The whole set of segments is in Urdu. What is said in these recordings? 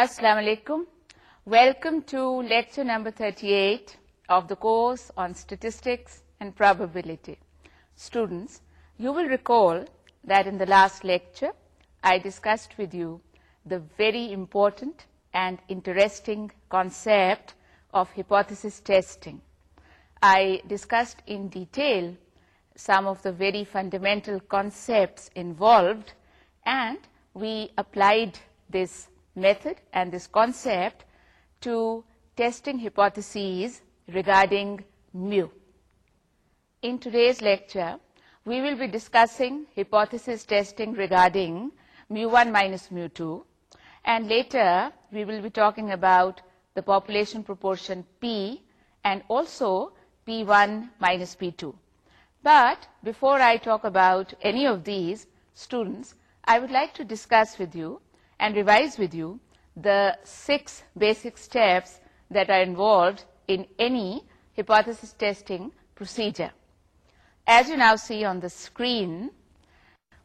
Assalamu alaikum. Welcome to lecture number 38 of the course on statistics and probability. Students, you will recall that in the last lecture I discussed with you the very important and interesting concept of hypothesis testing. I discussed in detail some of the very fundamental concepts involved, and we applied this method and this concept to testing hypotheses regarding mu. In today's lecture, we will be discussing hypothesis testing regarding mu1 minus mu2, and later we will be talking about the population proportion P and also P1 minus P2. But before I talk about any of these, students, I would like to discuss with you and revise with you the 6 basic steps that are involved in any hypothesis testing procedure. As you now see on the screen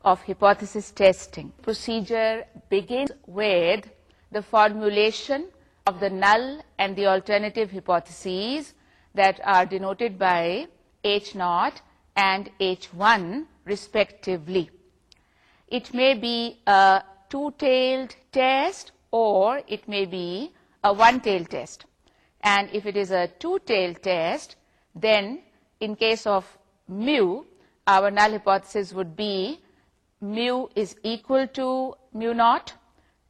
of hypothesis testing, procedure begins with the formulation of the null and the alternative hypotheses that are denoted by H0 and H1 respectively. It may be a two-tailed test, or it may be a one-tailed test. And if it is a two-tailed test, then in case of mu, our null hypothesis would be mu is equal to mu naught,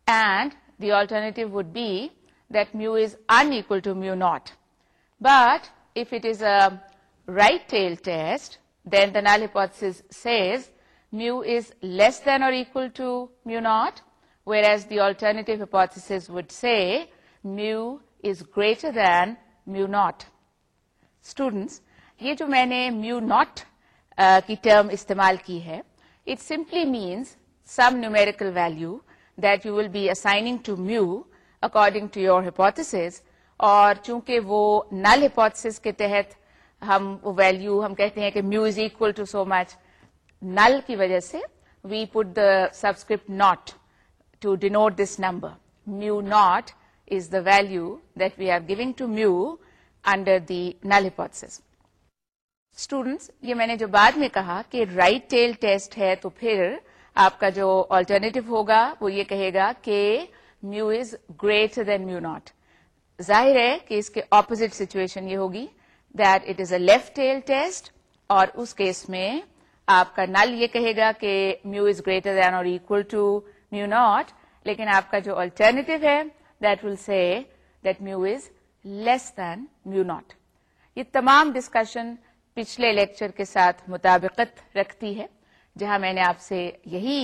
and the alternative would be that mu is unequal to mu naught. But if it is a right-tailed test, then the null hypothesis says mu is less than اور equal to mu not where is the alternative hypothesis would C mu is greater than mu not students یہ جو میں نے میو ناٹ کی ٹرم استعمال کی ہے it simply means some numerical value that you will be assigning to mu according to your hypothesis اور چونکہ وہ نل ہپوتھس کے تحت ہم ویلو ہم کہتے ہیں کہ mu is equal to so much null کی وجہ سے we put the subscript not to denote this number mu not is the value that we are giving to mu under the null hypothesis students یہ میں نے جو بعد میں کہا کہ رائٹ ٹیل ٹیسٹ ہے تو پھر آپ کا جو آلٹرنیٹو ہوگا وہ یہ کہے گا کہ mu is greater than mu not ظاہر ہے کہ اس کے اپوزٹ سچویشن یہ ہوگی that it is a left tail test اور اس کیس میں آپ کا نل یہ کہے گا کہ میو از گریٹر دین اور اکول ٹو میو ناٹ لیکن آپ کا جو آلٹرنیٹو ہے that will say that mu is less than mu not یہ تمام ڈسکشن پچھلے لیکچر کے ساتھ مطابقت رکھتی ہے جہاں میں نے آپ سے یہی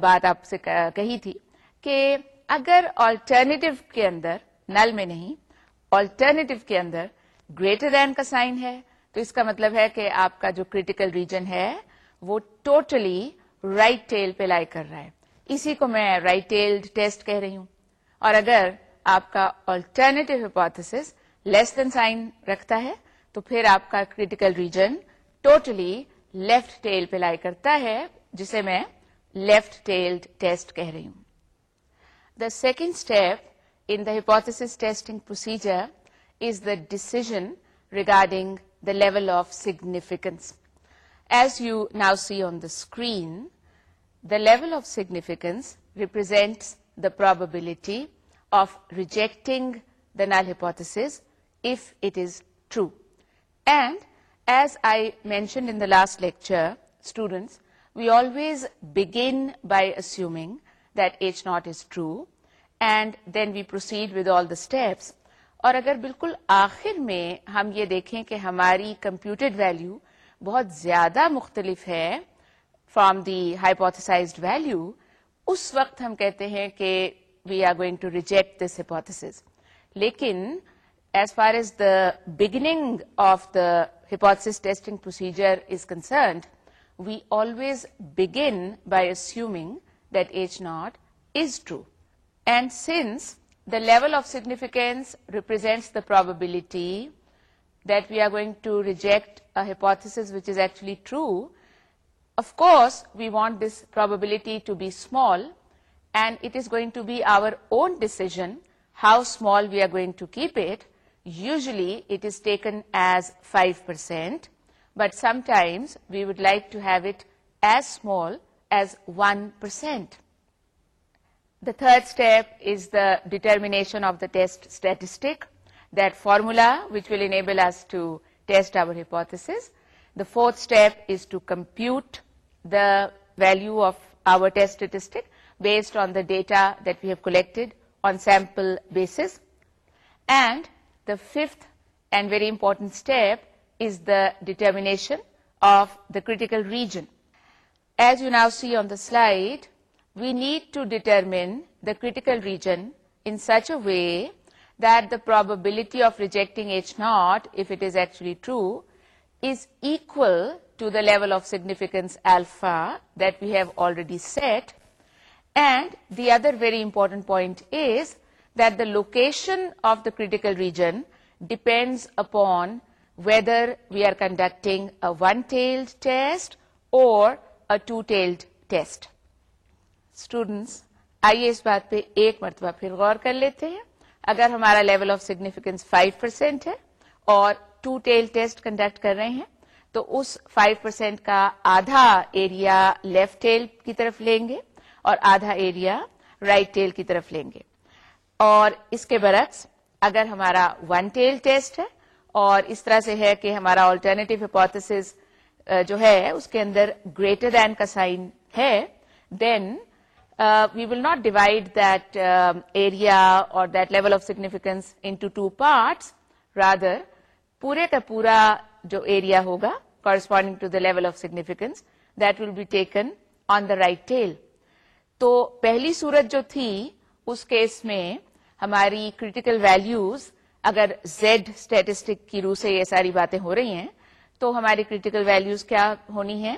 بات آپ سے کہی تھی کہ اگر آلٹرنیٹو کے اندر نل میں نہیں آلٹرنیٹو کے اندر گریٹر دین کا سائن ہے تو اس کا مطلب ہے کہ آپ کا جو کریٹیکل ریجن ہے وہ ٹوٹلی رائٹ ٹیل پہ لائی کر رہا ہے اسی کو میں رائٹ ٹیسٹ کہہ رہی ہوں اور اگر آپ کا alternative hypothesis less than sign رکھتا ہے تو پھر آپ کا critical region totally left tail پہ لائی کرتا ہے جسے میں لیفٹ ٹیلڈ ٹیسٹ کہہ رہی ہوں the second step in the hypothesis testing procedure is the decision regarding the level of significance. As you now see on the screen, the level of significance represents the probability of rejecting the null hypothesis if it is true. And as I mentioned in the last lecture, students, we always begin by assuming that H naught is true, and then we proceed with all the steps اور اگر بالکل آخر میں ہم یہ دیکھیں کہ ہماری کمپیوٹڈ ویلیو بہت زیادہ مختلف ہے فرام دی ہائپوتھسائزڈ ویلیو اس وقت ہم کہتے ہیں کہ we are going to reject this hypothesis لیکن as far as the beginning of the hypothesis testing procedure is concerned we always begin by assuming that H not is true and since The level of significance represents the probability that we are going to reject a hypothesis which is actually true. Of course, we want this probability to be small, and it is going to be our own decision how small we are going to keep it. Usually, it is taken as 5%, but sometimes we would like to have it as small as 1%. The third step is the determination of the test statistic, that formula which will enable us to test our hypothesis. The fourth step is to compute the value of our test statistic based on the data that we have collected on sample basis. And the fifth and very important step is the determination of the critical region. As you now see on the slide, we need to determine the critical region in such a way that the probability of rejecting H0, if it is actually true, is equal to the level of significance alpha that we have already set. And the other very important point is that the location of the critical region depends upon whether we are conducting a one-tailed test or a two-tailed test. Students آئیے اس بات پہ ایک مرتبہ پھر غور کر لیتے ہیں اگر ہمارا لیول آف سگنیفیکینس 5% پرسینٹ ہے اور ٹو ٹیل ٹیسٹ کنڈکٹ کر رہے ہیں تو اس 5% پرسینٹ کا آدھا ایریا لیفٹ ٹیل کی طرف لیں گے اور آدھا ایریا رائٹ ٹیل کی طرف لیں گے اور اس کے برعکس اگر ہمارا ون ٹیل ٹیسٹ ہے اور اس طرح سے ہے کہ ہمارا آلٹرنیٹو ہپوتھس جو ہے اس کے اندر گریٹر دین کا سائن ہے then we will not divide that area اور that level of significance into parts rather پورے کا پورا جو ایریا ہوگا corresponding to the level of significance that will be taken on the right tail تو پہلی صورت جو تھی اس کیس میں ہماری کریٹیکل ویلوز اگر زیڈ اسٹیٹسٹک کی روح سے یہ ساری باتیں ہو رہی ہیں تو ہماری کریٹیکل ویلوز کیا ہونی ہیں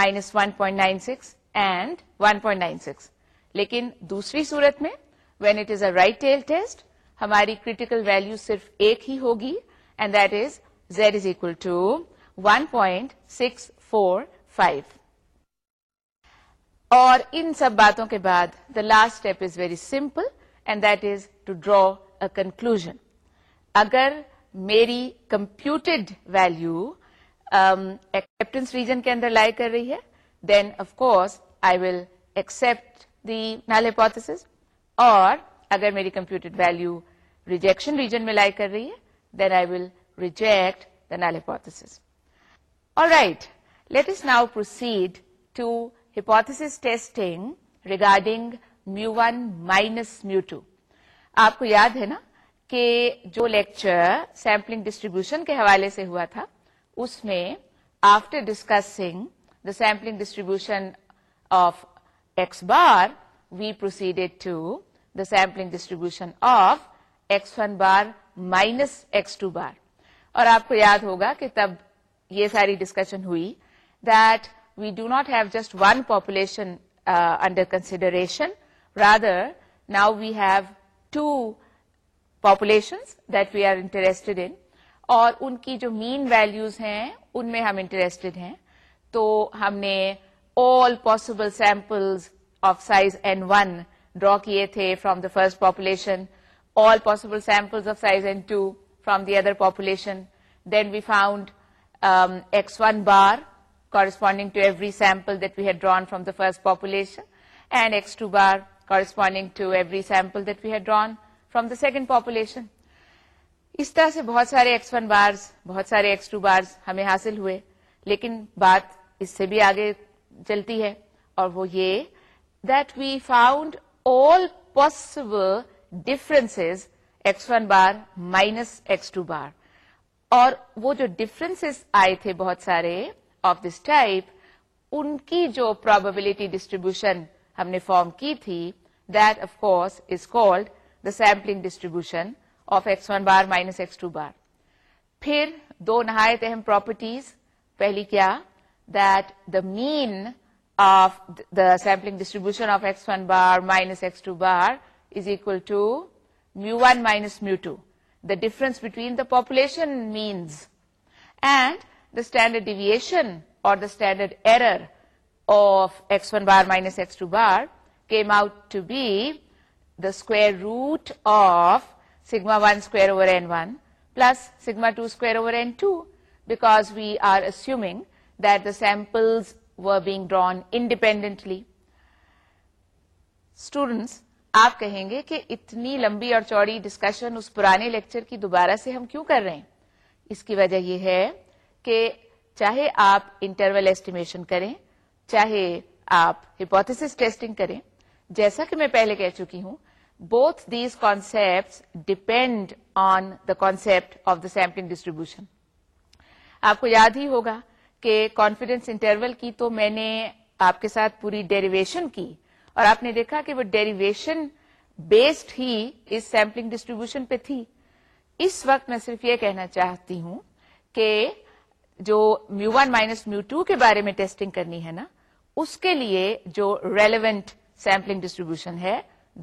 minus one point nine six and 1.96 لیکن دوسری صورت میں when it is a right tail test ہماری کریٹیکل ویلو صرف ایک ہی ہوگی and that is Z is equal to 1.645 اور ان سب باتوں کے بعد the last step is very simple and that is to draw conclusion اگر میری کمپیوٹیڈ ویلو ایکسپٹینس ریجن کے اندر لائی کر رہی ہے then if course I will accept the null hypothesis اور اگر میری کمپیوٹر ویلو ریجیکشن ریجن میں لائی کر رہی ہے then I will reject the null hypothesis اور right let us now proceed to hypothesis testing regarding mu one minus mu two آپ کو یاد ہے نا کہ جو لیکچر سیمپلنگ ڈسٹریبیوشن کے حوالے سے ہوا تھا اس میں after discussing the sampling distribution of X bar we proceeded to the sampling distribution of X one bar minus x two bar اور آپ کو یاد ہوگا کہ تب یہ ساری ڈسکشن ہوئی دیکھو not have just one population under consideration rather now we have two population that we are interest in اور ان کی جو مین ویلوز ہیں ان میں ہم انٹرسٹیڈ ہیں تو ہم نے of of size from one other کیے تھے from the first population all possible to of size that two from the other population then we and from the first population every sample that we had drawn from the second population اس طرح سے بہت سارے ایکس ون بارز بہت سارے ایکس ٹو بارز ہمیں حاصل ہوئے لیکن بات اس سے بھی آگے چلتی ہے اور وہ یہ that we found all possible difference X one bar minus آئے تھے بہت سارے آف دس ٹائپ ان کی جو پرابلٹی ڈسٹریبیوشن ہم نے فارم کی تھی that of course is called the sampling distribution of X one bar minus x two bar پھر دو نہایت اہم پراپرٹیز پہلی کیا mean of the sampling distribution to mu one minus mu two the difference between the population اور minus bar came out to be square root of sigma one square over plus sigma two square over and to back we are as samples were being drawn independently Students, آپ کہیں گے کہ اتنی لمبی اور چوڑی ڈسکشن اس پرانے لیکچر کی دوبارہ سے ہم کیوں کر رہے ہیں اس کی وجہ یہ ہے کہ چاہے آپ انٹرول ایسٹیمیشن کریں چاہے آپ ہپوتھس ٹیسٹنگ کریں جیسا کہ میں پہلے کہہ چکی ہوں both these concept depend on the concept of the sampling distribution آپ کو یاد ہی ہوگا کے کانفیڈینس انٹرول کی تو میں نے آپ کے ساتھ پوری ڈیریویشن کی اور آپ نے دیکھا کہ وہ ڈیریویشن بیسڈ ہی اس سیمپلنگ ڈسٹریبیوشن پہ تھی اس وقت میں صرف یہ کہنا چاہتی ہوں کہ جو mu one minus mu two کے بارے میں ٹیسٹنگ کرنی ہے نا اس کے لیے جو ریلیونٹ سیمپلنگ ڈسٹریبیوشن ہے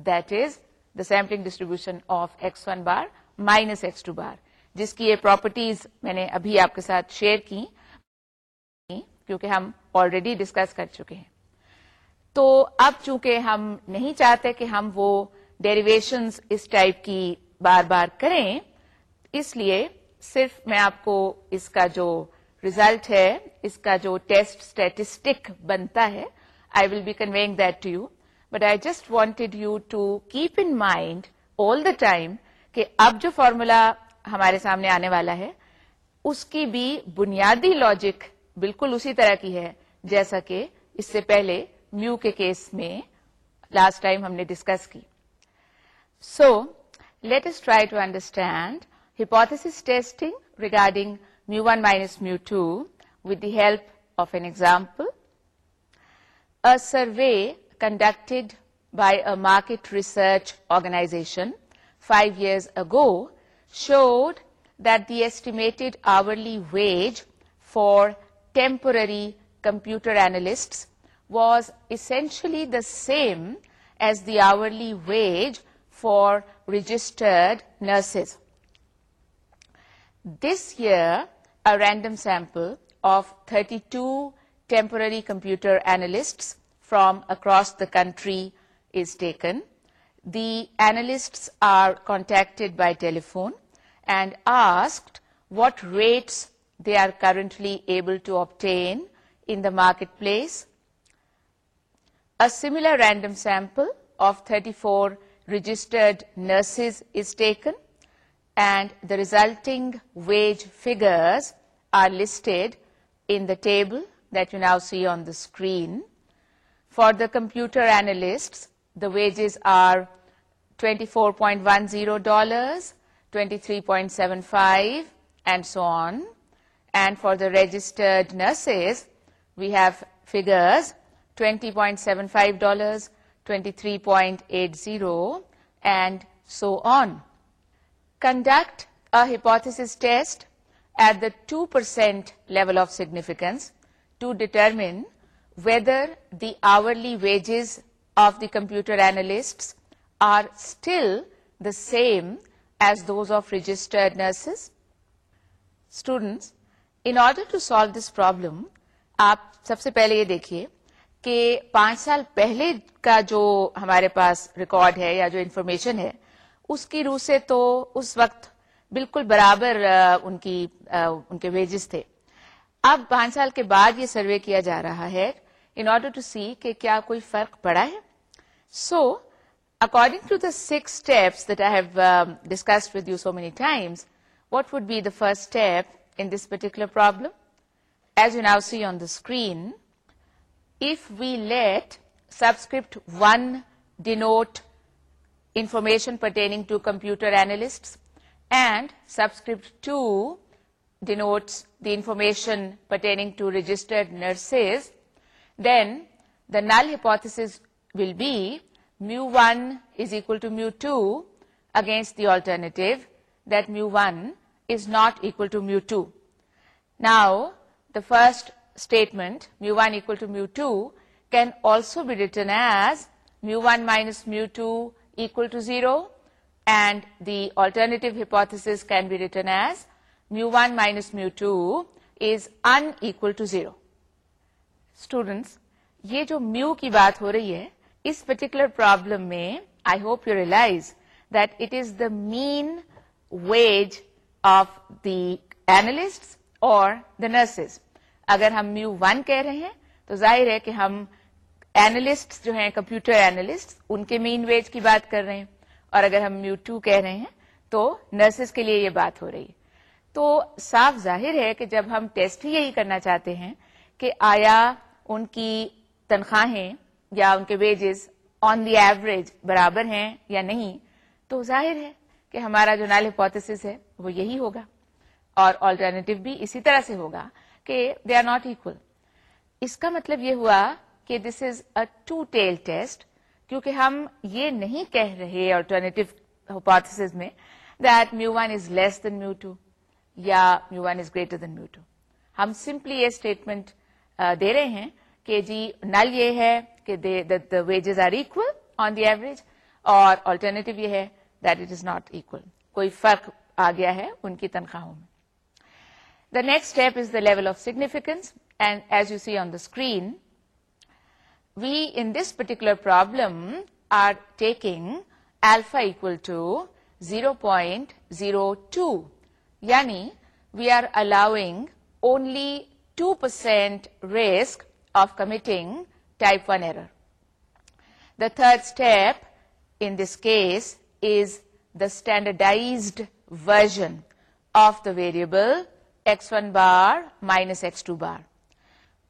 that is the sampling distribution of X one bar minus x two bar جس کی یہ پراپرٹیز میں نے ابھی آپ کے ساتھ شیئر کی کیونکہ ہم آلریڈی ڈسکس کر چکے ہیں تو اب چونکہ ہم نہیں چاہتے کہ ہم وہ ڈیریویشنز اس ٹائپ کی بار بار کریں اس لیے صرف میں آپ کو اس کا جو ریزلٹ ہے اس کا جو ٹیسٹ اسٹیٹسٹک بنتا ہے I will be conveying that to you but I just wanted you to keep in mind all the time کہ اب جو فارمولا ہمارے سامنے آنے والا ہے اس کی بھی بنیادی لاجک بالکل اسی طرح کی ہے جیسا کہ اس سے پہلے میو کے کیس میں لاسٹ ٹائم ہم نے ڈسکس کی so let us try to understand hypothesis testing regarding mu one minus mu two with the help of an example a survey conducted by a market research organization five years ago showed that the estimated hourly wage for temporary computer analysts was essentially the same as the hourly wage for registered nurses. This year, a random sample of 32 temporary computer analysts from across the country is taken. The analysts are contacted by telephone and asked what rates they are currently able to obtain in the marketplace. A similar random sample of 34 registered nurses is taken, and the resulting wage figures are listed in the table that you now see on the screen. For the computer analysts, the wages are $24.10, $23.75, and so on. And for the registered nurses, we have figures $20.75, $23.80, and so on. Conduct a hypothesis test at the 2% level of significance to determine whether the hourly wages of the computer analysts are still the same as those of registered nurses. Students, in order to solve this problem آپ سب سے پہلے یہ دیکھیے کہ پانچ سال پہلے کا جو ہمارے پاس ریکارڈ ہے یا جو انفارمیشن ہے اس کی روح سے تو اس وقت بالکل برابر ان ان کی کے ویجز تھے اب پانچ سال کے بعد یہ سروے کیا جا رہا ہے ان آرڈر ٹو سی کہ کیا کوئی فرق پڑا ہے so according to the six that I have discuss with you so many times what would be the first step in this particular problem. As you now see on the screen, if we let subscript 1 denote information pertaining to computer analysts and subscript 2 denotes the information pertaining to registered nurses, then the null hypothesis will be mu1 is equal to mu2 against the alternative that mu1 not equal to mu two now the first statement mu one equal to mu two can also be written as mu one minus mu two equal to zero and the alternate hypothesis can be written as mu one minus mu two is unequal to zero students یہ جو میو کی بات ہو رہی ہے اس پرٹیکولر پروبلم میں I hope you realize that it is the mean wage of the analyst اور دا نرسز اگر ہم میو ون کہہ رہے ہیں تو ظاہر ہے کہ ہم اینالسٹ جو ہیں کمپیوٹر اینالسٹ ان کے مین ویج کی بات کر رہے ہیں اور اگر ہم میو ٹو کہہ رہے ہیں تو نرسز کے لیے یہ بات ہو رہی ہے تو صاف ظاہر ہے کہ جب ہم ٹیسٹ ہی یہی کرنا چاہتے ہیں کہ آیا ان کی تنخواہیں یا ان کے ویجز آن دی ایوریج برابر ہیں یا نہیں تو ظاہر ہے کہ ہمارا جو نال ہپوتھس ہے وہ یہی ہوگا اور آلٹرنیٹو بھی اسی طرح سے ہوگا کہ دے آر ناٹ ایک اس کا مطلب یہ ہوا کہ this is a two tail test کیونکہ ہم یہ نہیں کہہ رہے آلٹرنیٹو ہپوتھس میں that mu one is less than mu two یا mu one is greater than mu two ہم سمپلی یہ اسٹیٹمنٹ دے رہے ہیں کہ جی نل یہ ہے کہ wages are equal on the average اور آلٹرنیٹو یہ ہے کوئی فرق آ گیا ہے ان کی تنخواہوں میں the next step is the level of significance and as you see on the screen we in this particular problem are taking alpha equal to zero point zero two یعنی we are allowing only two percent risk of committing type one error the third step in this case is the standardized version of the variable x1 bar minus x2 bar.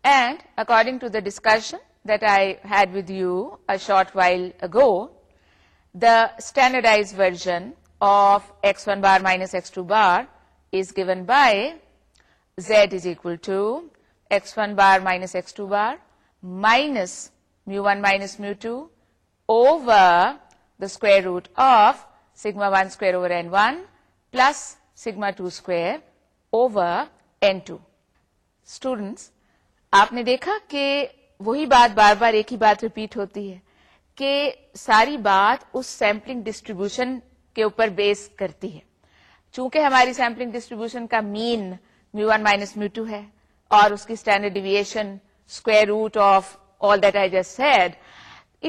And according to the discussion that I had with you a short while ago, the standardized version of x1 bar minus x2 bar is given by z is equal to x1 bar minus x2 bar minus mu1 minus mu2 over root of of one square over N one plus sigma 2 over N two students آپ نے دیکھا کہ وہی بات بار بار ایک ہی بات ریپیٹ ہوتی ہے کہ ساری بات اس سیمپلنگ ڈسٹریبیوشن کے اوپر بیس کرتی ہے چونکہ ہماری سیمپلنگ ڈسٹریبیوشن کا mean mu one minus mu two ہے اور اس کی standard deviation root of all that I just said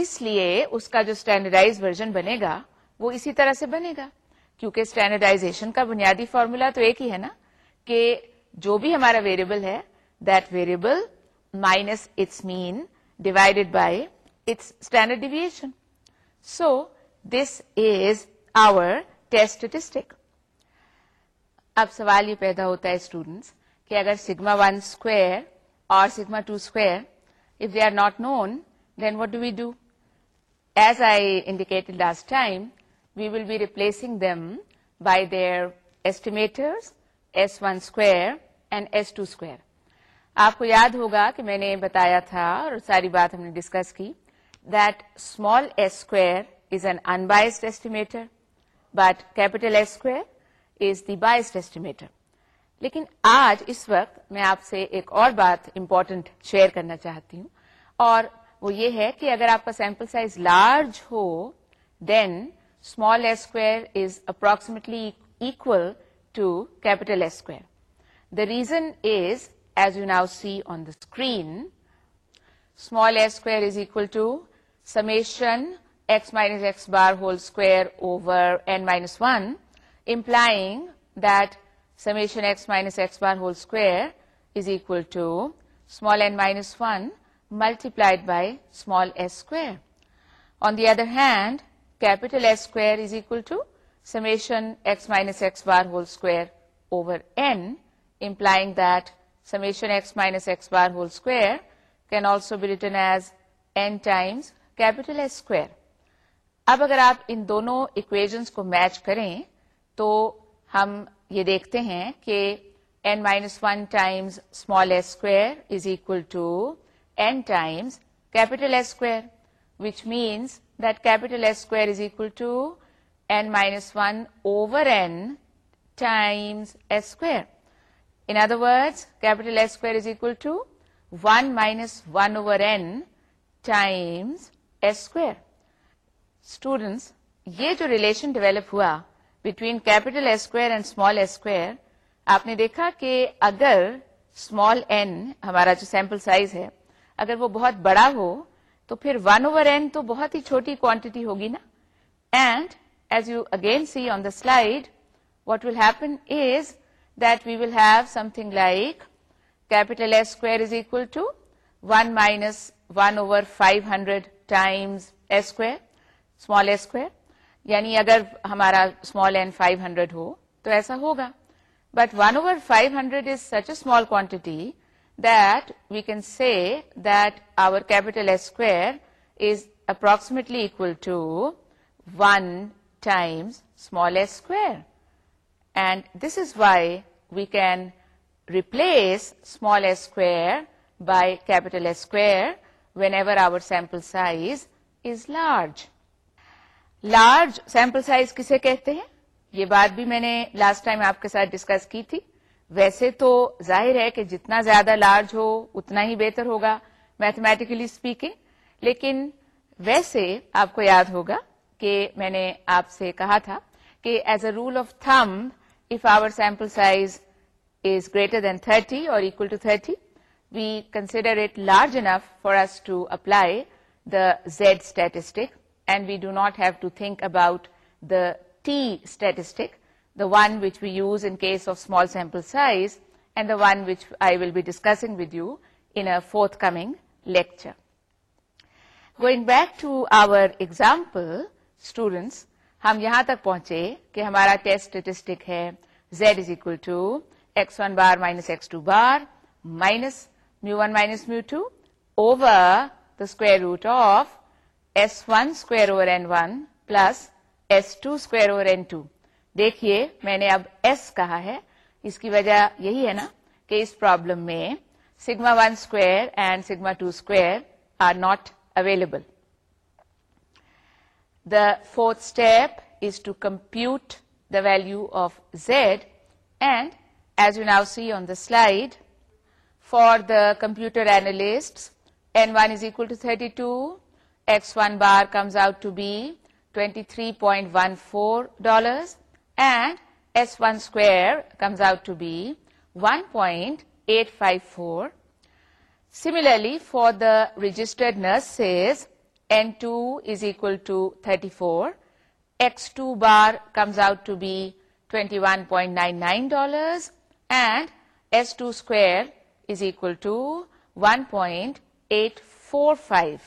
اس لیے اس کا جو اسٹینڈرڈائز ورژن بنے گا وہ اسی طرح سے بنے گا کیونکہ اسٹینڈرڈائزیشن کا بنیادی فارمولا تو ایک ہی ہے نا کہ جو بھی ہمارا ویریبل ہے that variable minus its mean divided by its standard deviation so this is our test اب سوال یہ پیدا ہوتا ہے اسٹوڈینٹس کہ اگر سگما ون اسکوئر اور sigma two square if they are not known then what do we do as I indicate replacing time we their be replacing them by S2 square. آپ کو یاد ہوگا کہ میں نے بتایا تھا اور ساری بات ہم نے ڈسکس کی that small S square is an unbiased estimator but capital S square is the biased estimator لیکن آج اس وقت میں آپ سے ایک اور بات امپورٹنٹ شیئر کرنا چاہتی ہوں اور وہ یہ ہے کہ اگر آپ کا سیمپل سائز لارج ہو then small square is approximately equal to capital square the reason is as you now see on the screen small S square is equal to summation x minus x bar whole square over N minus one implying then minus x bar whole square is equal to small N minus one multiplied by small S square on the other hand capital S square is equal to summation hot summation whole square can also be written as N times capital S square اب اگر آپ ان دونوں اکویژ کو میچ کریں تو ہم یہ دیکھتے ہیں کہ اسٹوڈینٹس یہ جو ریلیشن ڈیولپ ہوا بٹوین کیپیٹل اینڈ اسمال آپ نے دیکھا کہ اگر اسمال این ہمارا جو سیمپل سائز ہے اگر وہ بہت بڑا ہو تو پھر ون اوور این تو بہت ہی چھوٹی کوانٹٹی ہوگی نا and as you again see on the slide what will happen is that we will have some thing like capital S square is equal to one minus one over five hundred time small S square یعنی اگر ہمارا اسمال این فائیو ہنڈریڈ ہو تو ایسا ہوگا but one over five hundred is such a small quantity approximately to one times small square and this is why we can replace small square by capital whenever our sample size is large large sample size کسے کہتے ہیں یہ بات بھی میں نے لاسٹ ٹائم آپ کے ساتھ ڈسکس کی تھی ویسے تو ظاہر ہے کہ جتنا زیادہ لارج ہو اتنا ہی بہتر ہوگا میتھمیٹیکلی اسپیکنگ لیکن ویسے آپ کو یاد ہوگا کہ میں نے آپ سے کہا تھا کہ as a rule of thumb if our sample size is greater than thirty or equal to thirty we consider it large enough for us to apply the Z statistic and we do not have to think about the T statistic one one which use use case of small sample size and and one one I will be discussing with you in a forthcoming lecture going back to our example, students, ہم یہاں تک پہنچے کہ ہمارا ٹیسٹ اسٹیٹسٹک ہے Z is equal to x one bar minus x two bar minus mu one minus mu two over the square root of S one square over N one plus S two square over N two دیکھیے میں نے اب ایس کہا ہے اس کی وجہ یہی ہے نا کہ اس پرابلم میں sigma one square and sigma two square are not available the fourth step is to compute the value of Z and as you now see on the slide for the computer analyst N one is equal to thirty two x one bar comes out to be twenty three point one four dollars and S1 square comes out to be 1.854. Similarly, for the registered nurses, N2 is equal to 34. X2 bar comes out to be $21.99 and S2 square is equal to 1.845.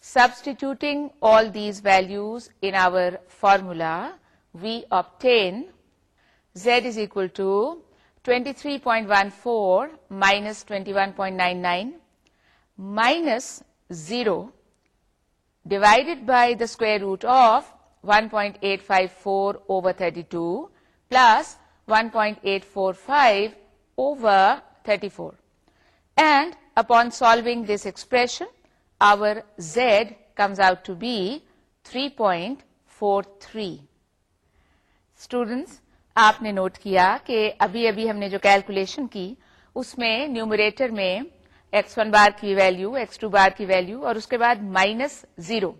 Substituting all these values in our formula, we obtain Z is equal to 23.14 minus 21.99 minus 0 divided by the square root of 1.854 over 32 plus 1.845 over 34. And upon solving this expression, our Z comes out to be 3.43. Students آپ نے نوٹ کیا کہ ابھی ابھی ہم نے جو کیلکولیشن کی اس میں نیومریٹر میں ایکس ون بار کی ویلو ایکس ٹو بار کی ویلو اور اس کے بعد minus zero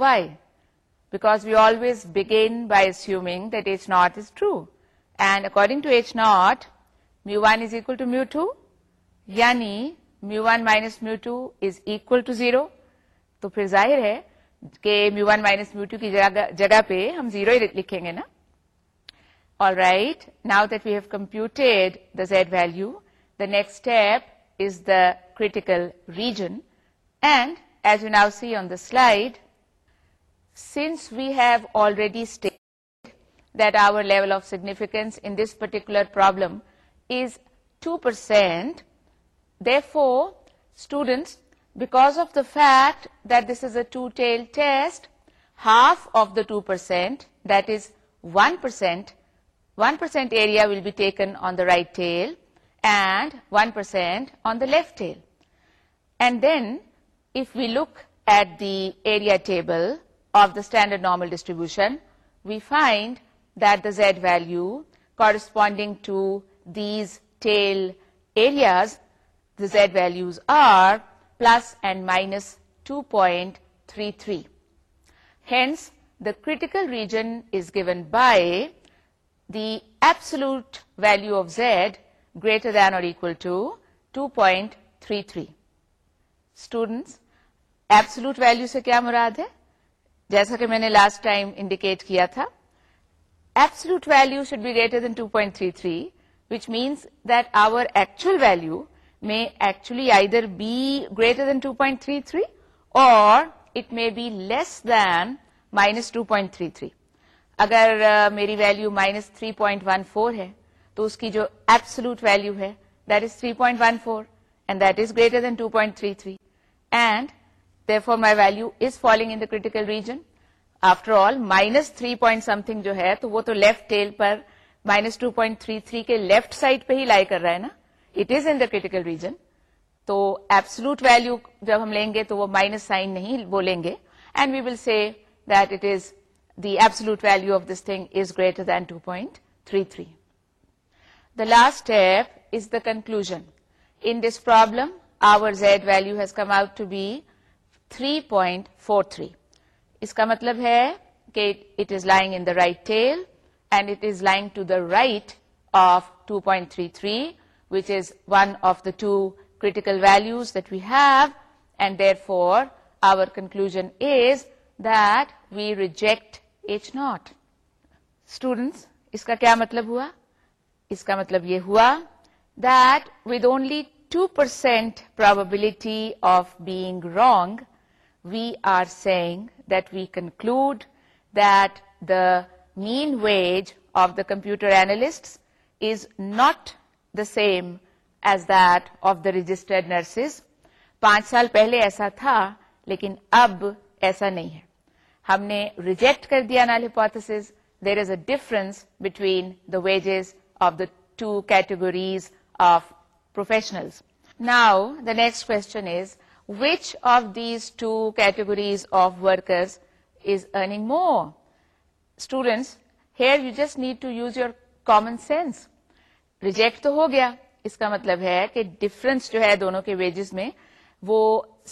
why because we always begin by that H not is true and according to H not mu one is equal to mu two یعنی mu one minus mu two is equal to zero تو پھر ظاہر ہے کہ mu one minus mu two کی جگہ پہ ہم زیرو ہی لکھیں گے نا Alright, now that we have computed the Z value, the next step is the critical region. And as you now see on the slide, since we have already stated that our level of significance in this particular problem is 2%, therefore, students, because of the fact that this is a two-tailed test, half of the 2%, that is 1%, 1% area will be taken on the right tail and 1% on the left tail. And then if we look at the area table of the standard normal distribution, we find that the Z value corresponding to these tail areas, the Z values are plus and minus 2.33. Hence, the critical region is given by the absolute value of Z greater than اور equal to two point three three students absolute value سے کیا مراد ہے جیسا کہ میں نے لاسٹ ٹائم انڈیکیٹ کیا تھا absolute value should be greater than two point three three which means that our actual value میں actually either be greater than two point three three or it may be less than minus two point three three اگر میری value minus three point one four ہے تو اس کی جو ایبسلوٹ ویلو ہے that is three point one four and that is greater than two point three three and therefore my value is falling in the critical region after all minus three point some thing جو ہے تو وہ تو لیفٹ ٹیل پر minus two point three three کے لیفٹ سائڈ پہ ہی لائی کر رہا ہے نا it is in the critical region تو ایبسلوٹ ویلو جب ہم لیں گے تو وہ مائنس سائن نہیں بولیں گے and we will see that it is the absolute value of this thing is greater than two point three three the last step is the conclusion this problem our Z value has come out to be three four three اس کا مطلب ہے کہ it lying in the right tail and it is lying to the right of two point three three which is one of the two critical values that we have and therefore our conclusion is that we reject H not students اس کا کیا مطلب ہوا اس کا مطلب یہ ہوا that with only two percent probability of being wrong we are saying that we conclude that the mean wage of the computer analyst is not the same as that of the registered nurses پانچ سال پہلے ایسا تھا لیکن اب ایسا نہیں ہے ہم نے ریجیکٹ کر دیا null hypothesis there is a difference between the wages of the two categories of professional now the next question is which of these two categories of workers is earning more students here you just need to use your common sense reject تو ہو گیا اس کا مطلب ہے کہ ڈفرنس جو ہے دونوں کے ویجز میں وہ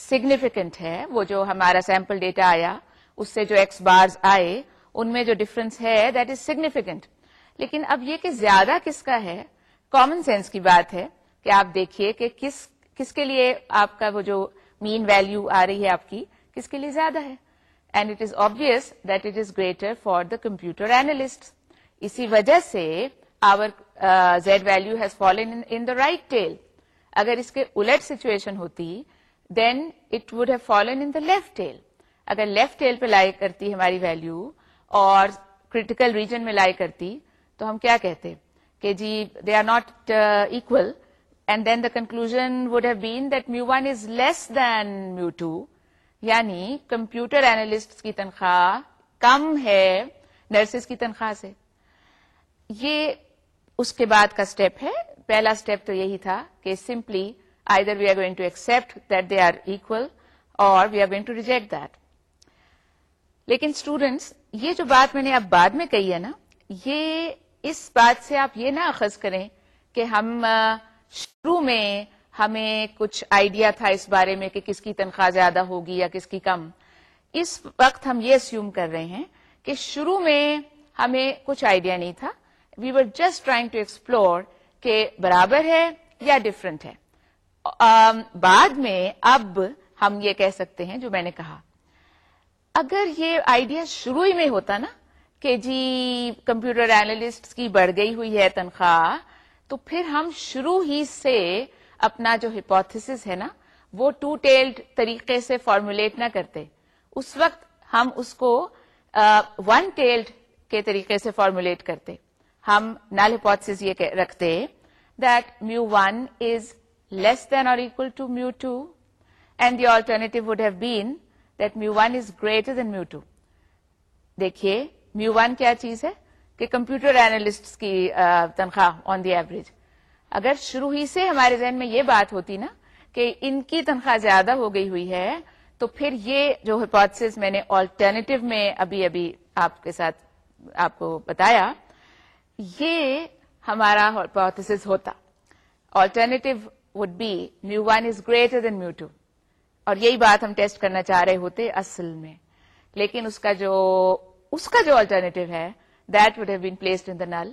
سیگنیفیکنٹ ہے وہ جو ہمارا سیمپل ڈیٹا آیا اس سے جو ایکس بارز آئے ان میں جو ڈفرنس ہے دیٹ از لیکن اب یہ کہ زیادہ کس کا ہے کامن سینس کی بات ہے کہ آپ دیکھیے کہ کس کس کے لیے آپ کا وہ جو مین ویلو آ رہی ہے آپ کی کس کے لیے زیادہ ہے and it is obvious that it is greater for the computer analyst اسی وجہ سے our Z value has fallen right tail اگر اس کے الٹ سچویشن ہوتی then it would have fallen in the left tail اگر لیفٹ ٹیل پہ لائی کرتی ہماری ویلو اور کریٹیکل ریجن میں لائی کرتی تو ہم کیا کہتے کہ جی they are not equal and then the conclusion would have been that mu one is less than mu two یعنی کمپیوٹر اینالسٹ کی تنخواہ کم ہے نرسز کی تنخواہ سے یہ اس کے بعد کا اسٹیپ ہے پہلا اسٹیپ تو یہی تھا کہ simply either we are going to accept that they are ایکسپٹر or we are going to reject that لیکن اسٹوڈینٹس یہ جو بات میں نے اب بعد میں کہی ہے نا یہ اس بات سے آپ یہ نہ اخذ کریں کہ ہم شروع میں ہمیں کچھ آئیڈیا تھا اس بارے میں کہ کس کی تنخواہ زیادہ ہوگی یا کس کی کم اس وقت ہم یہ اسیوم کر رہے ہیں کہ شروع میں ہمیں کچھ آئیڈیا نہیں تھا we were just trying to explore کہ برابر ہے یا ڈفرینٹ ہے بعد میں اب ہم یہ کہہ سکتے ہیں جو میں نے کہا اگر یہ آئیڈیا شروع ہی میں ہوتا نا کہ جی کمپیوٹر اینالسٹ کی بڑھ گئی ہوئی ہے تنخواہ تو پھر ہم شروع ہی سے اپنا جو ہپوتھس ہے نا وہ ٹو ٹیلڈ طریقے سے فارمولیٹ نہ کرتے اس وقت ہم اس کو ون ٹیلڈ کے طریقے سے فارمولیٹ کرتے ہم نال ہپوتھس یہ رکھتے that mu one is less than or to to mu and the alternative would have been that mu one is greater than mu two دیکھیے میو ون کیا چیز ہے کہ کمپیوٹر اینالسٹ کی تنخواہ آن دی ایوریج اگر شروع ہی سے ہمارے ذہن میں یہ بات ہوتی نا کہ ان کی تنخواہ زیادہ ہو گئی ہوئی ہے تو پھر یہ جو ہپوتھس میں نے آلٹرنیٹو میں ابھی ابھی آپ کے ساتھ آپ کو بتایا یہ ہمارا ہپوتھس ہوتا alternative would be mu one is greater than mu two اور یہی بات ہم ٹیسٹ کرنا چاہ رہے ہوتے اصل میں لیکن اس کا جو اس کا جو آلٹرنیٹو ہے that would have been placed in the null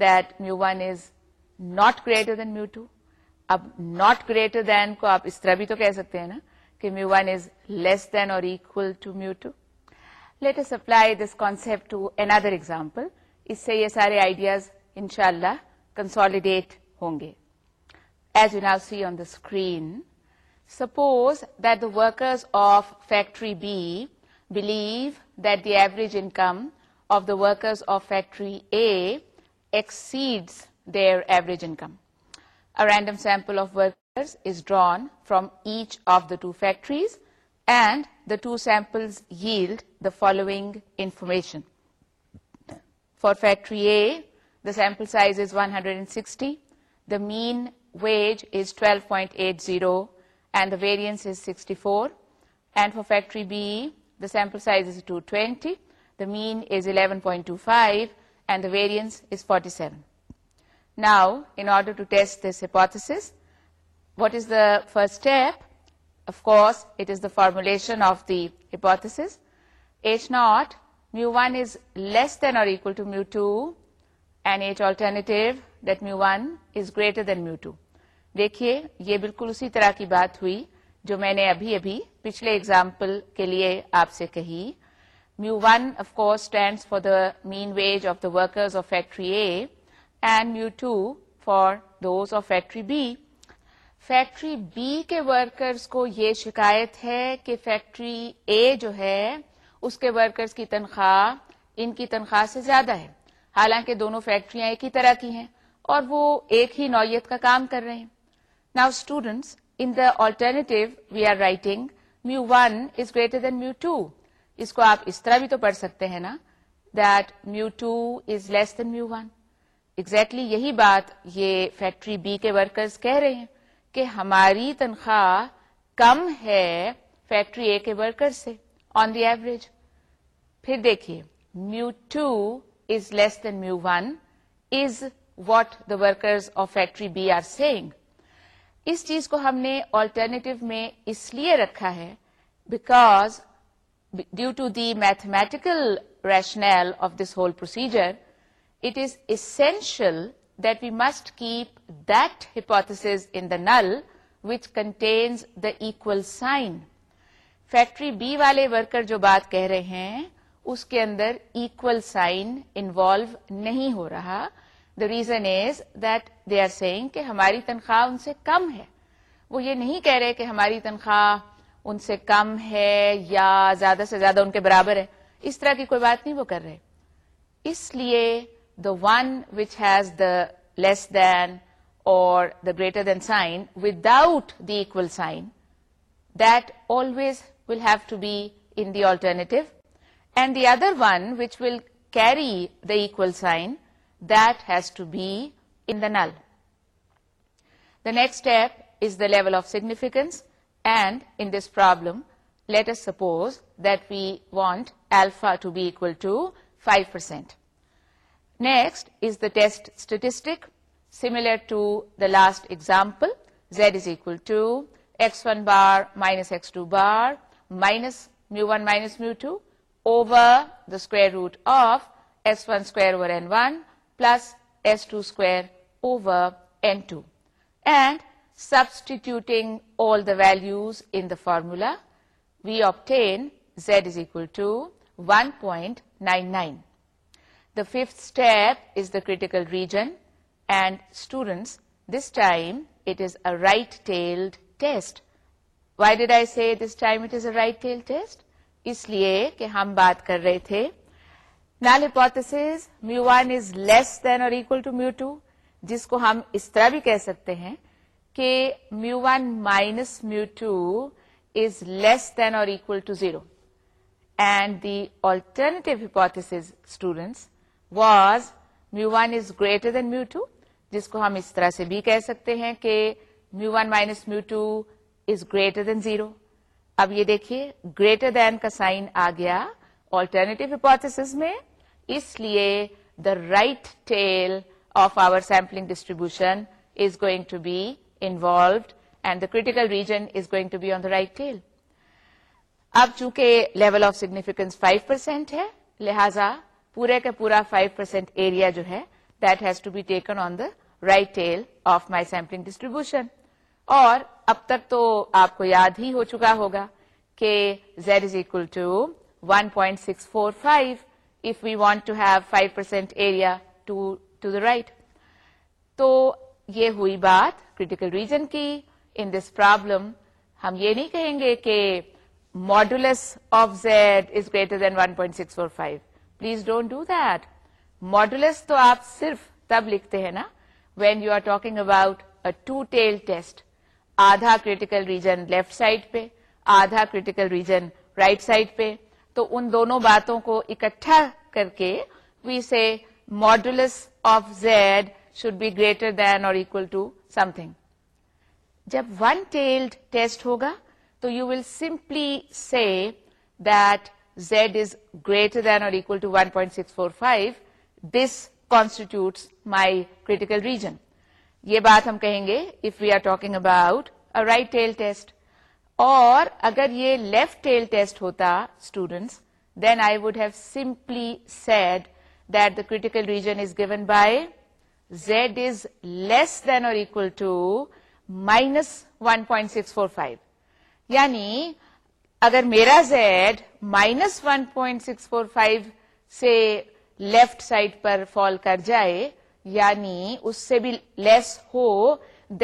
that mu one is not greater than mu two اب ناٹ گریٹر دین کو آپ اس طرح بھی تو کہہ سکتے ہیں نا کہ mu one is less than اور equal to mu two let us apply this concept N other example اس سے یہ سارے آئیڈیاز ان شاء اللہ کنسالیڈیٹ ہوں گے as you now see on the screen Suppose that the workers of factory B believe that the average income of the workers of factory A exceeds their average income. A random sample of workers is drawn from each of the two factories, and the two samples yield the following information. For factory A, the sample size is 160. The mean wage is 12.80 and the variance is 64. And for factory B, the sample size is 220, the mean is 11.25, and the variance is 47. Now, in order to test this hypothesis, what is the first step? Of course, it is the formulation of the hypothesis. H naught, mu1 is less than or equal to mu2, and H alternative that mu1 is greater than mu2. دیکھیے یہ بالکل اسی طرح کی بات ہوئی جو میں نے ابھی ابھی پچھلے اگزامپل کے لیے آپ سے کہی mu one of course stand for the mean wage of the workers of factory A and mu two for those of factory B factory B کے ورکرز کو یہ شکایت ہے کہ فیکٹری اے جو ہے اس کے ورکرز کی تنخواہ ان کی تنخواہ سے زیادہ ہے حالانکہ دونوں فیکٹریاں ایک ہی طرح کی ہیں اور وہ ایک ہی نوعیت کا کام کر رہے ہیں now students in داٹرنیٹ we are writing mu one is greater than mu two اس کو آپ اس طرح بھی تو پڑھ سکتے ہیں نا that mu two is less than mu one exactly یہی بات یہ فیکٹری بی کے ورکرز کہہ رہے ہیں کہ ہماری تنخواہ کم ہے فیکٹری اے کے ورکر سے آن دی ایوریج پھر دیکھیے mu two is less than mu one is what the workers of factory B are saying اس چیز کو ہم نے آلٹرنیٹو میں اس لیے رکھا ہے because due to the mathematical rational of this whole procedure it is essential that we must keep that hypothesis in the null which contains the equal sign factory B والے ورکر جو بات کہہ رہے ہیں اس کے اندر ایکول سائن انوالو نہیں ہو رہا the reason is that they are saying کہ ہماری تنخواہ ان سے کم ہے وہ یہ نہیں کہہ رہے کہ ہماری تنخواہ ان سے کم ہے یا زیادہ سے زیادہ ان کے برابر ہے اس طرح کی کوئی بات نہیں وہ کر رہے اس لیے the one which has the less than or the greater than sign without the equal sign that always will have to be in the alternative and the other one which will carry the equal sign that has to be in the null. The next step is the level of significance, and in this problem, let us suppose that we want alpha to be equal to 5%. Next is the test statistic, similar to the last example, z is equal to x1 bar minus x2 bar minus mu1 minus mu2 over the square root of s1 square over n1 plus S two square over N two and substituting all the values in the formula we obtain Z is equal to one point nine nine the fifth step is the کریجن and students this time it is a right tailed test why did I see this time it is a test اس لیے کہ ہم بات کر رہے تھے نال hypothesis mu one is less than اور اکول ٹو میو ٹو جس کو ہم اس طرح بھی کہہ سکتے ہیں کہ mu one minus mu two is less than اور equal to zero and the alternative hypothesis students was mu one is greater than mu two جس کو ہم اس طرح سے بھی کہہ سکتے ہیں کہ mu one minus mu two is greater than zero اب یہ دیکھیے گریٹر دین کا سائن آ گیا آلٹرنیٹو ہپوتھس میں اس لیے the right tail of our sampling distribution is going to be involved and the critical region is going to be on the right tail اب چونکہ level of significance five percent ہے لہذا پورے کا پورا فائیو پرسینٹ ایریا جو ہے that has to be taken on the right tail of my sampling distribution اور اب تک تو آپ کو یاد ہی ہو چکا ہوگا کہ Z is equal to one point six four five if we want to have five percent area right تو یہ ہوئی بات کریجن کی این دس پرابلم ہم یہ نہیں کہیں گے کہ modulus of Z is greater than one point six four five please don't do that modulus تو آپ صرف تب لکھتے ہیں نا when you are talking about test آدھا کرٹیکل ریجن لیفٹ سائڈ پہ آدھا کرٹیکل ریجن رائٹ سائڈ پہ تو ان دونوں باتوں کو اکٹھا کر کے we see modulus of Z should be greater than اور اکول ٹو سم جب ون ٹیلڈ ٹیسٹ ہوگا تو you will simply see Z is greater than اور equal to one point six four five this constitutes my critical region یہ بات ہم کہیں گے if we are talking about right tail test اور اگر یہ لیفٹ ٹیل ٹیسٹ ہوتا students then I would have simply said that the critical region is given by Z is less than اور equal to minus one point six four five یعنی اگر میرا Z minus one point six four five سے لیفٹ سائڈ پر فال کر جائے یعنی اس سے بھی لیس ہو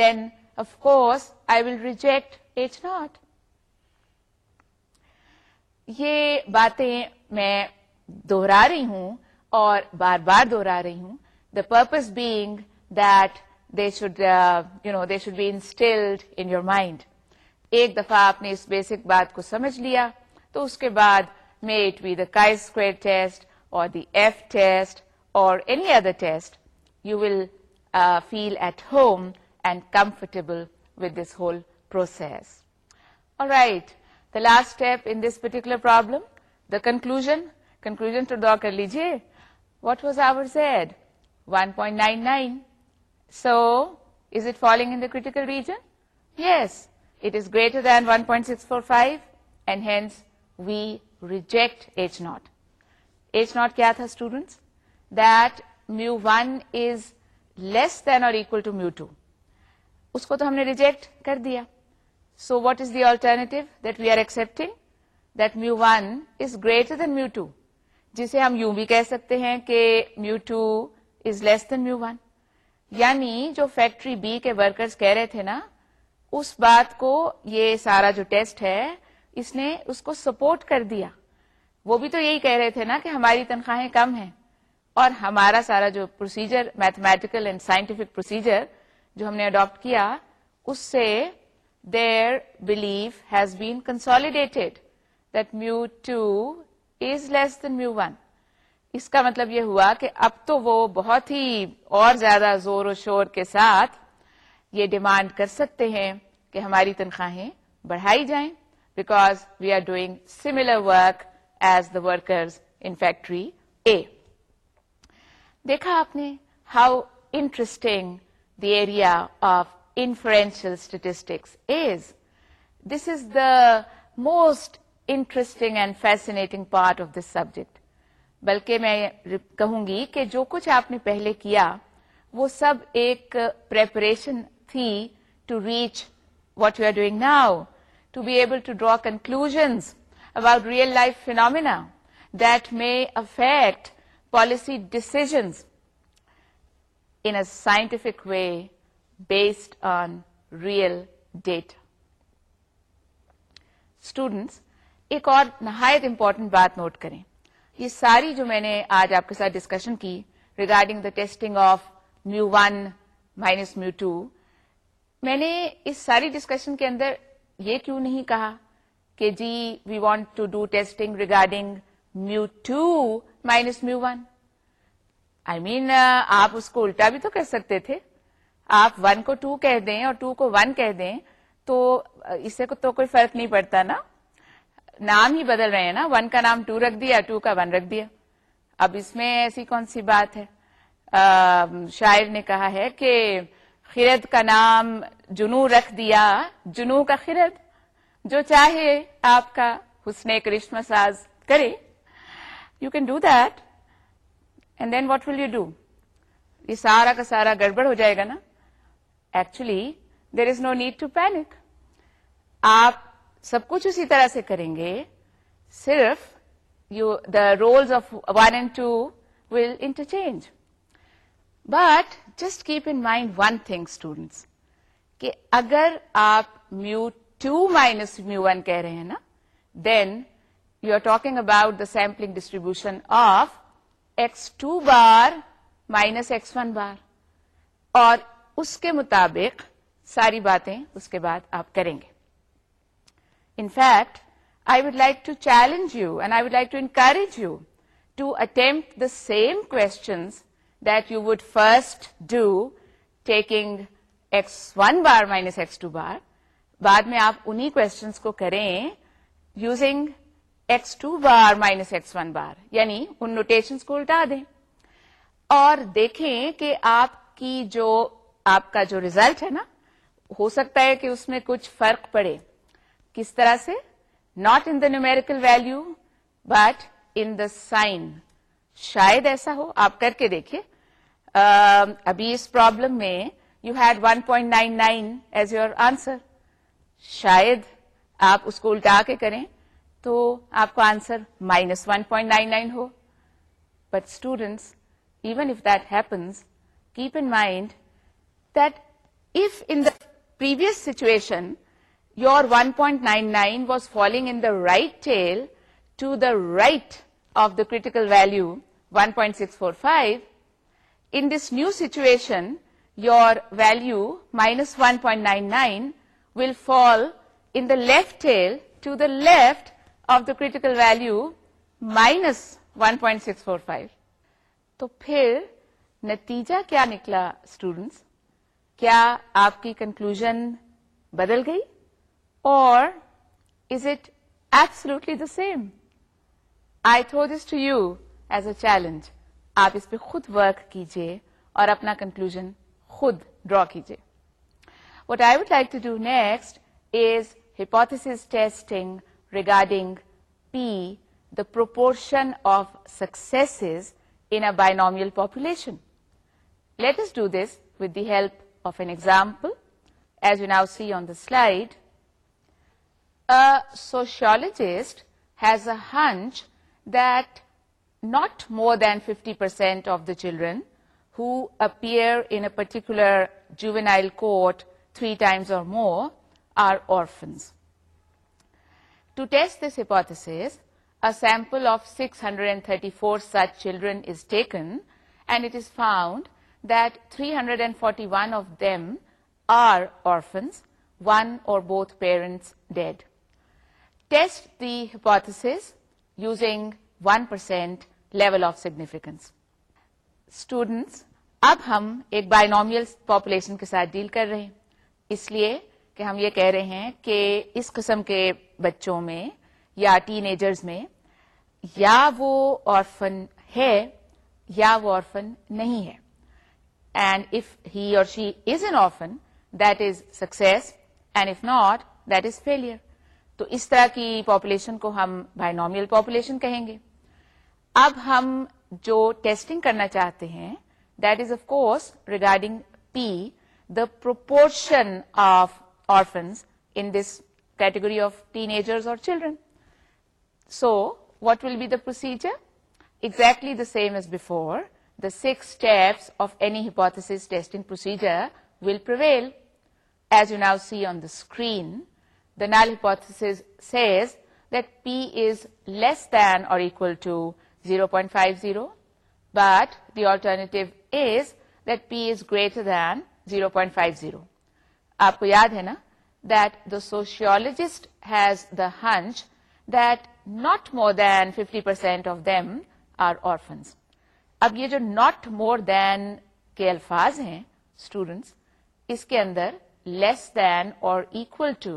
then if course I will reject H naught یہ باتیں میں رہی رہی ہوں ہوں اور بار بار the purpose being that they should you know they should be installed in your mind ایک دفعہ آپ نے اس بیسک بات کو سمجھ لیا تو اس کے بعد اٹ وی دا کائر test or the F test or any other test you will feel at home and comfortable with this whole process right the last step in this particular problem the conclusion conclusion تو ڈرا کر لیجیے what was our Z 1.99 so is it falling in the critical region yes it is greater than 1.645 and hence we reject h not h not kya tha students that mu 1 is less than or equal to mu 2 usko to humne reject kar diya so what is the alternative that we are accepting? That mu one is greater than mu two جسے ہم یوں بھی کہہ سکتے ہیں کہ mu two is less than mu one یعنی جو فیکٹری بی کے ورکرز کہہ رہے تھے نا اس بات کو یہ سارا جو ٹیسٹ ہے اس نے اس کو سپورٹ کر دیا وہ بھی تو یہی کہہ رہے تھے نا کہ ہماری تنخواہیں کم ہیں اور ہمارا سارا جو procedure mathematical and scientific procedure جو ہم نے اڈاپٹ کیا اس سے their belief has بیسالیڈیٹیڈ that mu two is less than mu one اس کا مطلب یہ ہوا کہ اب تو وہ بہت ہی اور زیادہ زور و شور کے ساتھ یہ ڈیمانڈ کر سکتے ہیں کہ ہماری تنخواہیں بڑھائی جائیں because we are doing similar work as the workers in factory اے دیکھا آپ نے how interesting the area of influential statistics is this is the most interesting and fascinating part of this subject بلکہ میں کہوں گی کہ جو کچھ آپ نے پہلے کیا وہ سب ایک پریپریشن تھی to reach what you are doing now to be able to draw conclusion about real life phenomena that may affect policy decisions in a scientific way based on real data. Students ایک اور نہایت امپورٹنٹ بات نوٹ کریں یہ ساری جو میں نے آج آپ کے ساتھ ڈسکشن کی regarding the testing of mu one minus mu two میں نے اس ساری ڈسکشن کے اندر یہ کیوں نہیں کہا کہ جی we want to do testing regarding mu two minus mu one I mean آپ اس کو الٹا بھی تو کر سکتے تھے آپ ون کو ٹو کہہ دیں اور ٹو کو ون کہہ دیں تو اسے تو کوئی فرق نہیں پڑتا نا نام ہی بدل رہے ہیں نا ون کا نام ٹو رکھ دیا ٹو کا ون رکھ دیا اب اس میں ایسی کون سی بات ہے شاعر نے کہا ہے کہ خرد کا نام جنو رکھ دیا جنو کا خرد جو چاہے آپ کا حسن کرشم ساز کرے you can do that and then what will you do یہ سارا کا سارا گڑبڑ ہو جائے گا نا actually there is no need to panic آپ سب کچھ اسی طرح سے کریں گے صرف you the rules of one and two will interchange but just keep in mind one thing students کہ اگر آپ mu two minus mu one کہہ رہے ہیں نا then you are talking about the sampling distribution of x two bar minus x one bar اور اس کے مطابق ساری باتیں اس کے بعد آپ کریں گے in fact I would like to challenge you and I would like to encourage you to attempt the same that you would first do taking x one bar minus x two bar بعد میں آپ انہیں کوشچنس کو کریں using x two bar minus x one bar یعنی ان نوٹیشن کو الٹا دیں اور دیکھیں کہ آپ کی جو آپ کا جو ریزلٹ ہے نا ہو سکتا ہے کہ اس میں کچھ فرق پڑے کس طرح سے not in the numerical value but in the sign شاید ایسا ہو آپ کر کے uh, ابھی اس پرابلم میں you had one point nine nine as your answer شاید آپ اس کو الٹا کے کریں تو آپ کا answer minus one point nine nine ہو but students even if that happens keep in mind previous situation your one point nine nine was falling in the right tail to the right of the critical value one point six four five in this new situation your value minus one point nine nine will fall in left left of the curve minus one point six four five تو پھر نتیجہ کیا نکلا اسٹوڈنٹس کیا آپ کی کنکلوژ بدل گئی اور is it absolutely the same I throw this to you as a challenge آپ اس پہ خود ورک کیجیے اور اپنا کنکلوژن خود ڈرا کیجیے what I would like to do next is hypothesis testing regarding P the proportion of successes in a بائی population let's do this with the help of an example, as you now see on the slide. A sociologist has a hunch that not more than 50% of the children who appear in a particular juvenile court 3 times or more are orphans. To test this hypothesis, a sample of 634 such children is taken, and it is found that three hundred and forty one of them are orphans one or both parents dead test the hypothesis using one percent level of significance students اب ہم ایک بائنومیل پاپولیشن کے ساتھ ڈیل کر رہے ہیں اس لیے کہ ہم یہ کہہ رہے ہیں کہ اس قسم کے بچوں میں یا ٹین ایجرز میں یا وہ آرفن ہے یا وہ آرفن نہیں ہے and if he or she is an orphan that is success and if not that is failure تو اس طرح کی پاپولیشن کو ہم بائی پاپولیشن کہیں گے اب ہم جو ٹیسٹنگ کرنا چاہتے ہیں that is of course regarding P the proportion of orphans in this category of teenagers or children so what will be the procedure exactly the same as before six steps of any hypothesis testing procedure will پر as you now see on the screen the null hypothesis P is less than اور آپ کو یاد ہے نا that the sociologist has the hunch that more than fifty percent of them are orphans اب یہ جو ناٹ مور دین کے الفاظ ہیں اسٹوڈینٹس اس کے اندر لیس دین اور اکول ٹو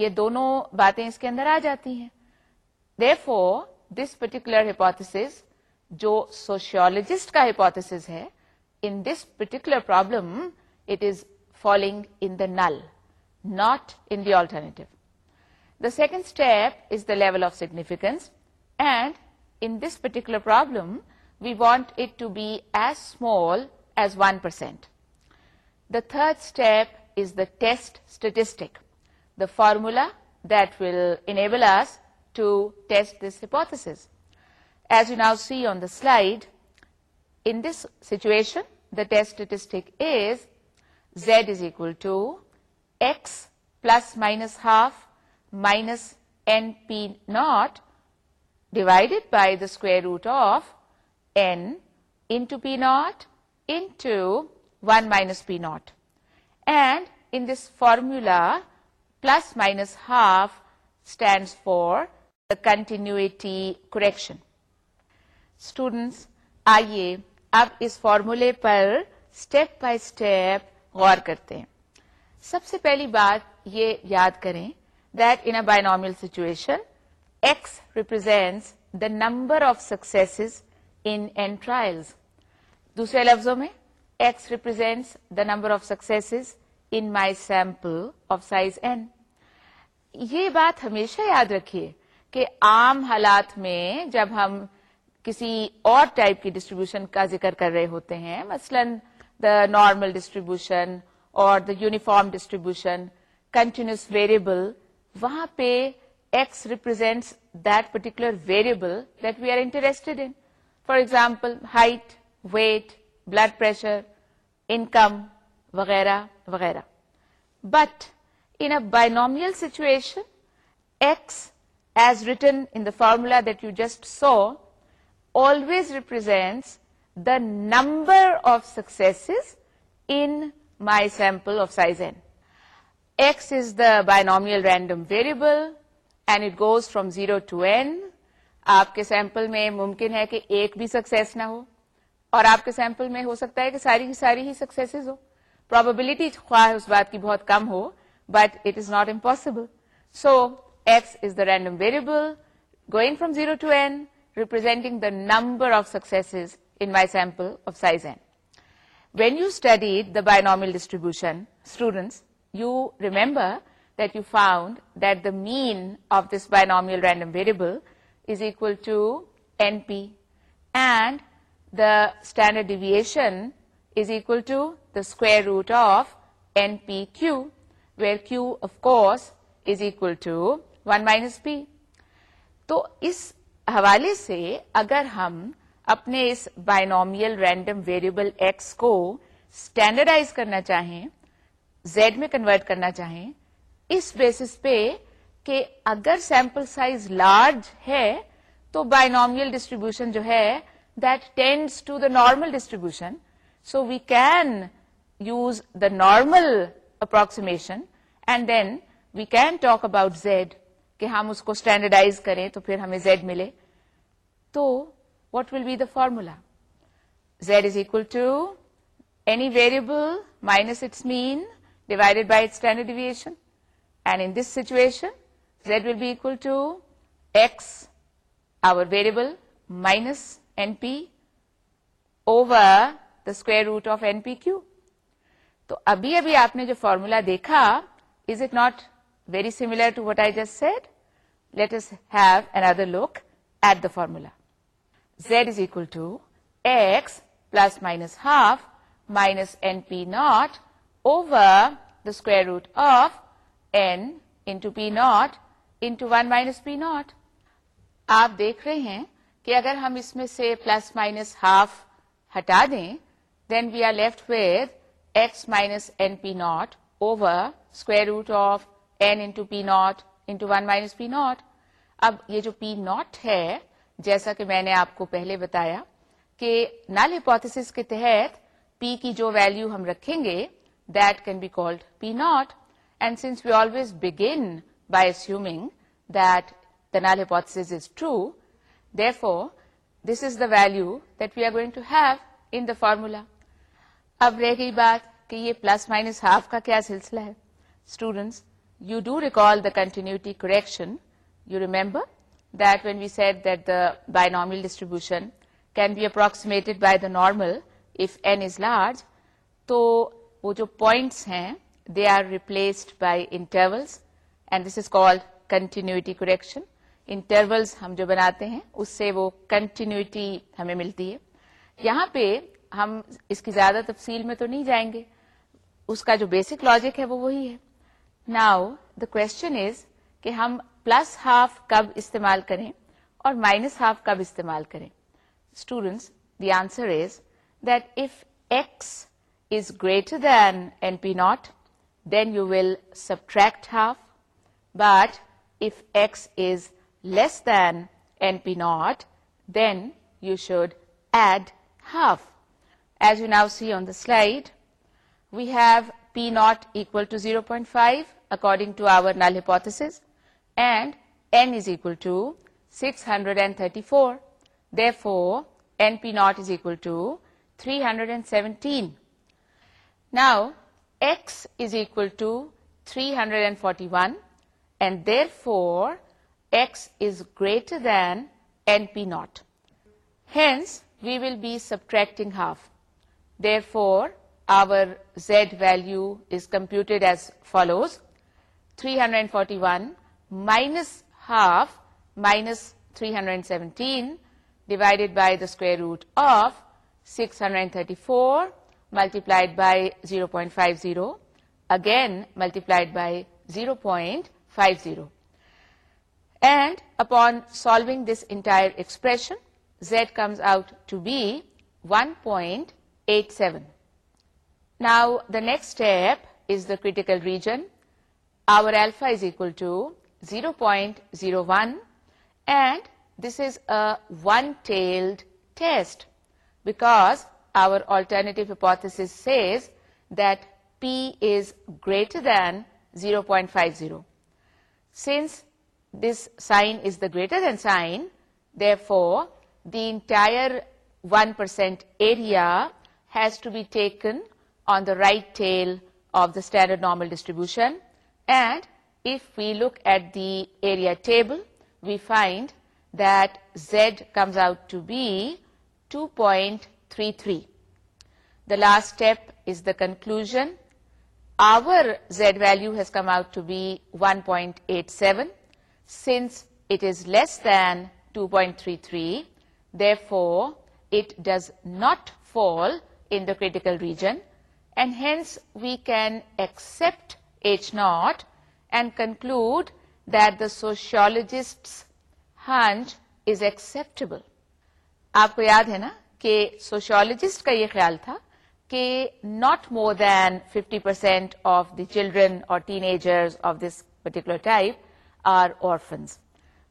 یہ دونوں باتیں اس کے اندر آ جاتی ہیں therefore this particular hypothesis جو سوشیولوجسٹ کا ہپوتھس ہے in this particular problem it is following in the null not in the alternative the second step is the level of significance and in this particular problem we want it to be as small as 1%. The third step is the test statistic, the formula that will enable us to test this hypothesis. As you now see on the slide, in this situation, the test statistic is z is equal to x plus minus half minus np naught divided by the square root of minus P naught and in this formula plus minus half stand for continuity correction students آئیے اب اس فارمولے پر اسٹیپ بائی اسٹیپ غور کرتے ہیں سب سے پہلی بات یہ یاد کریں that in binomial situation x represents the number of successes in n trials دوسرے لفظوں میں x represents the number of success in my sample of size n یہ بات ہمیشہ یاد رکھیے کہ عام حالات میں جب ہم کسی اور ٹائپ کی ڈسٹریبیوشن کا ذکر کر رہے ہوتے ہیں مثلا دا نارمل ڈسٹریبیوشن اور the uniform distribution continuous variable وہاں پہ x represent that particular variable we are interest in For example, height, weight, blood pressure, income, vagera, vagera. But in a binomial situation, x as written in the formula that you just saw always represents the number of successes in my sample of size n. X is the binomial random variable and it goes from 0 to n. آپ کے سیمپل میں ممکن ہے کہ ایک بھی سکسیس نہ ہو اور آپ کے سیمپل میں ہو سکتا ہے کہ ساری کی ساری ہی سکسیس ہو پرابلٹی خواہ اس بات کی بہت کم ہو but it is not impossible so x is the random variable going from zero to n representing the number of success in my sample of size n when you study the بایو distribution students you remember that you found that the mean of this binomial random variable is deviation to the to root of n P Q where Q of course is equal to one minus پی تو اس حوالے سے اگر ہم اپنے اس بائنومیل رینڈم ویریبل ایکس کو اسٹینڈرڈائز کرنا چاہیں زیڈ میں کنورٹ کرنا چاہیں اس بیسس پہ کہ اگر سیمپل سائز لارج ہے تو بائی ڈسٹریبیوشن جو ہے that tends to the normal distribution so we can use the normal approximation and then we can talk about Z کہ ہم اس کو اسٹینڈرڈائز کریں تو پھر ہمیں زیڈ ملے تو what will be the formula Z is equal to any variable minus its mean divided by it standard and in this situation Z will be X our variable minus n P over the square root of n P Q تو ابھی ابھی آپ نے جو فارمولا دیکھا is it not very similar to what I just said let have another look at the formula Z is equal to X plus minus half minus n P naught over the square root of n into P naught into one minus P naught آپ دیکھ رہے ہیں کہ اگر ہم اس میں سے پلس مائنس ہاف ہٹا دیں then we are left x minus n P naught over square root of n into P naught into one minus P naught اب یہ جو پی ناٹ ہے جیسا کہ میں نے آپ کو پہلے بتایا کہ نل ہپوتھس کے تحت پی کی جو ویلو ہم رکھیں گے that can be called P naught and since we always begin by is دالا ویلو فارمولا اب رہ گئی بات کہ یہ پلس مائنس ہاف کا کیا سلسلہ ہے جو پوائنٹس ہیں they are replaced by intervals and this is call continuity correction intervals ہم جو بناتے ہیں اس سے وہ کنٹینیوٹی ہمیں ملتی ہے یہاں پہ ہم اس کی زیادہ تفصیل میں تو نہیں جائیں گے اس کا جو بیسک لاجک ہے وہ وہی ہے ناؤ دا کوشچن از کہ ہم پلس ہاف کب استعمال کریں اور مائنس ہاف کب استعمال کریں students the answer is that if x is greater than N P naught then you will subtract half But if x is less than NP naught, then you should add half. As you now see on the slide, we have P naught equal to 0.5 according to our null hypothesis, and n is equal to 634. Therefore, NP naught is equal to 317. Now, x is equal to 341 and therefore x is greater than NP naught. Hence, we will be subtracting half. Therefore, our z value is computed as follows: 341 minus half minus 317 divided by the square root of 634 multiplied by 0.50, again multiplied by 0.50. 50. And upon solving this entire expression, Z comes out to be 1.87. Now the next step is the critical region. Our alpha is equal to 0.01, and this is a one-tailed test because our alternative hypothesis says that P is greater than 0.50. Since this sign is the greater than sign, therefore the entire 1% area has to be taken on the right tail of the standard normal distribution. And if we look at the area table, we find that Z comes out to be 2.33. The last step is the conclusion, our z value has come out to be one point eight seven since it is less than two point three three therefore it does not fall in critical region and hence we can accept its naught and conclude that the sociologist hunch is acceptable آپ کو یاد ہے نا کہ سوشولوجسٹ کا یہ خیال تھا کہ not more than fifty percent of the children or teenagers of this particular type are orphans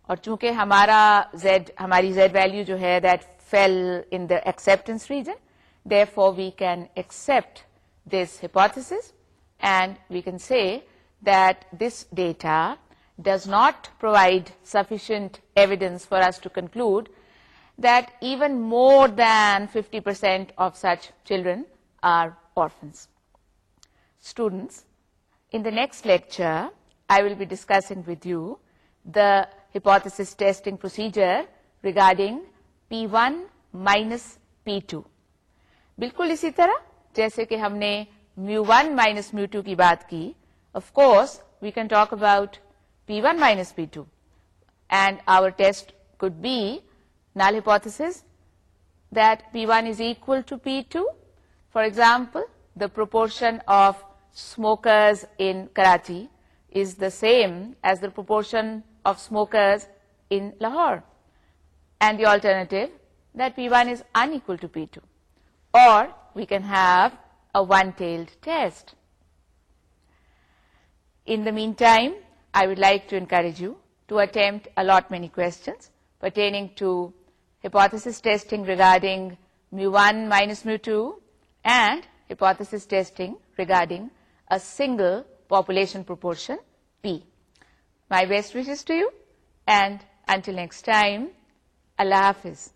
اور چونکہ ہمارا زیڈ ہماری زیڈ ویلو جو ہے that fell in the acceptance region therefore we can accept this hypothesis and we can see that this data does not provide sufficient evidence for us to conclude that even more than fifty percent of such children are orphans. Students in the next lecture I will be discussing with you the hypothesis testing procedure regarding p one minus p two بالکل اسی طرح جیسے کہ ہم نے mu one minus mu two کی بات کی of course we can talk about p one minus p two and our test could be null that p one is equal to p two For example, the proportion of smokers in Karachi is the same as the proportion of smokers in Lahore, and the alternative that P1 is unequal to P2. Or we can have a one-tailed test. In the meantime, I would like to encourage you to attempt a lot many questions pertaining to hypothesis testing regarding mu1 minus mu2, testing regarding single population proportion p my best wishes to you ایڈل نیکسٹ ٹائم اللہ حافظ